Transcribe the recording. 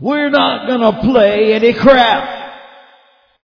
We're not gonna play any crap.